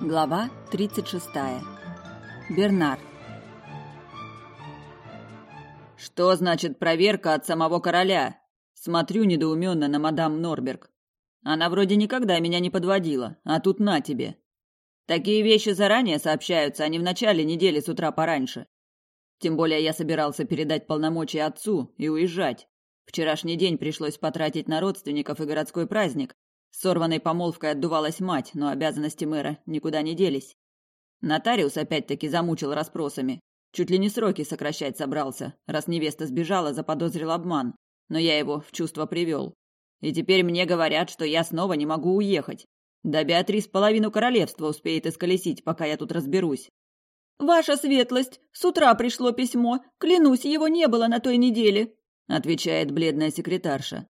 Глава 36. Бернар. Что значит проверка от самого короля? Смотрю недоуменно на мадам Норберг. Она вроде никогда меня не подводила, а тут на тебе. Такие вещи заранее сообщаются, а не в начале недели с утра пораньше. Тем более я собирался передать полномочия отцу и уезжать. Вчерашний день пришлось потратить на родственников и городской праздник, сорванной помолвкой отдувалась мать, но обязанности мэра никуда не делись. Нотариус опять-таки замучил расспросами. Чуть ли не сроки сокращать собрался, раз невеста сбежала, заподозрил обман. Но я его в чувство привел. И теперь мне говорят, что я снова не могу уехать. Да Беатрис половину королевства успеет исколесить, пока я тут разберусь. «Ваша светлость, с утра пришло письмо. Клянусь, его не было на той неделе», — отвечает бледная секретарша.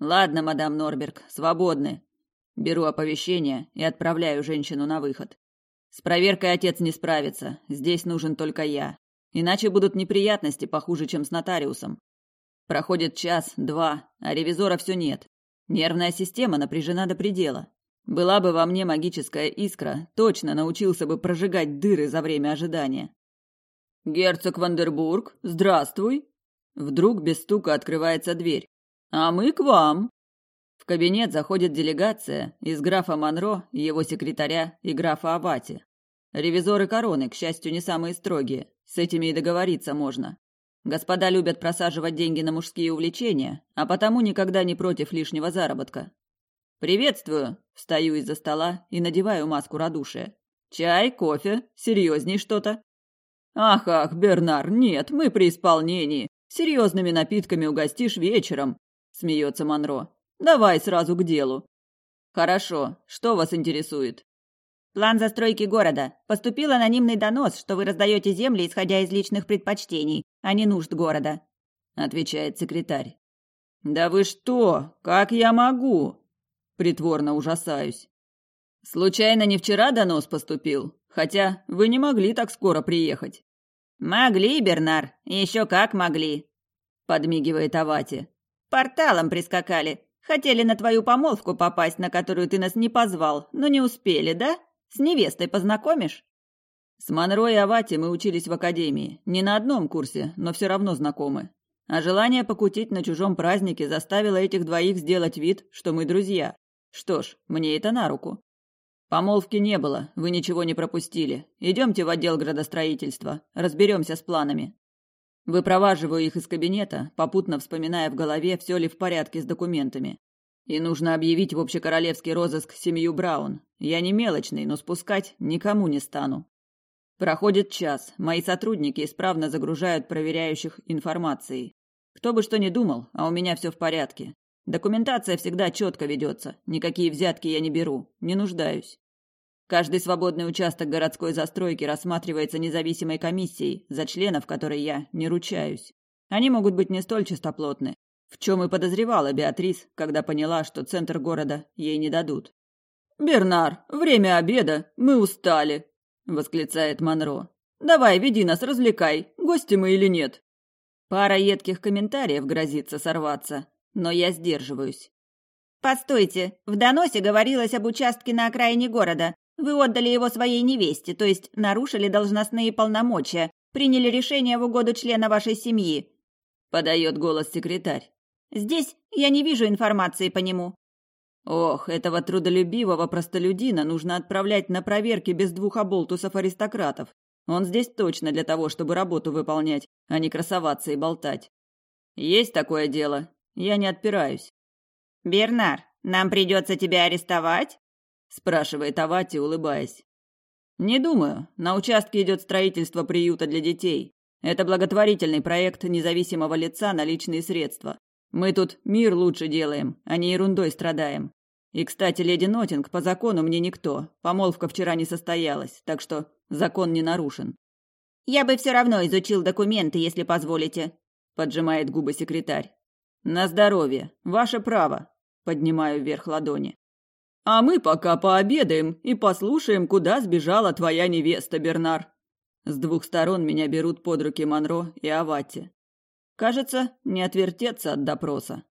Ладно, мадам Норберг, свободны. Беру оповещение и отправляю женщину на выход. С проверкой отец не справится. Здесь нужен только я. Иначе будут неприятности похуже, чем с нотариусом. Проходит час, два, а ревизора все нет. Нервная система напряжена до предела. Была бы во мне магическая искра, точно научился бы прожигать дыры за время ожидания. Герцог Вандербург, здравствуй. Вдруг без стука открывается дверь. А мы к вам. В кабинет заходит делегация из графа Монро, его секретаря и графа Авати. Ревизоры короны, к счастью, не самые строгие. С этими и договориться можно. Господа любят просаживать деньги на мужские увлечения, а потому никогда не против лишнего заработка. «Приветствую!» – встаю из-за стола и надеваю маску радушия. «Чай, кофе? Серьезней что-то?» «Ах, ах, Бернар, нет, мы при исполнении. Серьезными напитками угостишь вечером смеется Монро. Давай сразу к делу. Хорошо. Что вас интересует? План застройки города. Поступил анонимный донос, что вы раздаете земли, исходя из личных предпочтений, а не нужд города, отвечает секретарь. Да вы что? Как я могу? Притворно ужасаюсь. Случайно не вчера донос поступил? Хотя вы не могли так скоро приехать. Могли, Бернар, еще как могли, подмигивает Авати. Порталом прискакали. Хотели на твою помолвку попасть, на которую ты нас не позвал, но не успели, да? С невестой познакомишь?» С Монро и Авати мы учились в академии. Не на одном курсе, но все равно знакомы. А желание покутить на чужом празднике заставило этих двоих сделать вид, что мы друзья. Что ж, мне это на руку. Помолвки не было, вы ничего не пропустили. Идемте в отдел градостроительства, разберемся с планами. Выпроваживаю их из кабинета, попутно вспоминая в голове, все ли в порядке с документами. И нужно объявить в общекоролевский розыск семью Браун. Я не мелочный, но спускать никому не стану. Проходит час, мои сотрудники исправно загружают проверяющих информацией. Кто бы что ни думал, а у меня все в порядке. Документация всегда четко ведется, никакие взятки я не беру, не нуждаюсь. Каждый свободный участок городской застройки рассматривается независимой комиссией, за членов которой я не ручаюсь. Они могут быть не столь чистоплотны, в чем и подозревала Беатрис, когда поняла, что центр города ей не дадут. «Бернар, время обеда, мы устали», — восклицает Монро. «Давай, веди нас, развлекай, гости мы или нет?» Пара едких комментариев грозится сорваться, но я сдерживаюсь. «Постойте, в доносе говорилось об участке на окраине города. Вы отдали его своей невесте, то есть нарушили должностные полномочия, приняли решение в угоду члена вашей семьи», — подает голос секретарь. «Здесь я не вижу информации по нему». Ох, этого трудолюбивого простолюдина нужно отправлять на проверки без двух оболтусов-аристократов. Он здесь точно для того, чтобы работу выполнять, а не красоваться и болтать. Есть такое дело. Я не отпираюсь. «Бернар, нам придется тебя арестовать?» Спрашивает Авати, улыбаясь. Не думаю. На участке идет строительство приюта для детей. Это благотворительный проект независимого лица на личные средства. Мы тут мир лучше делаем, а не ерундой страдаем. И, кстати, леди Нотинг по закону мне никто. Помолвка вчера не состоялась, так что закон не нарушен. Я бы все равно изучил документы, если позволите, поджимает губы секретарь. На здоровье. Ваше право. Поднимаю вверх ладони. А мы пока пообедаем и послушаем, куда сбежала твоя невеста, Бернар. С двух сторон меня берут под руки Монро и Авати. Кажется, не отвертеться от допроса.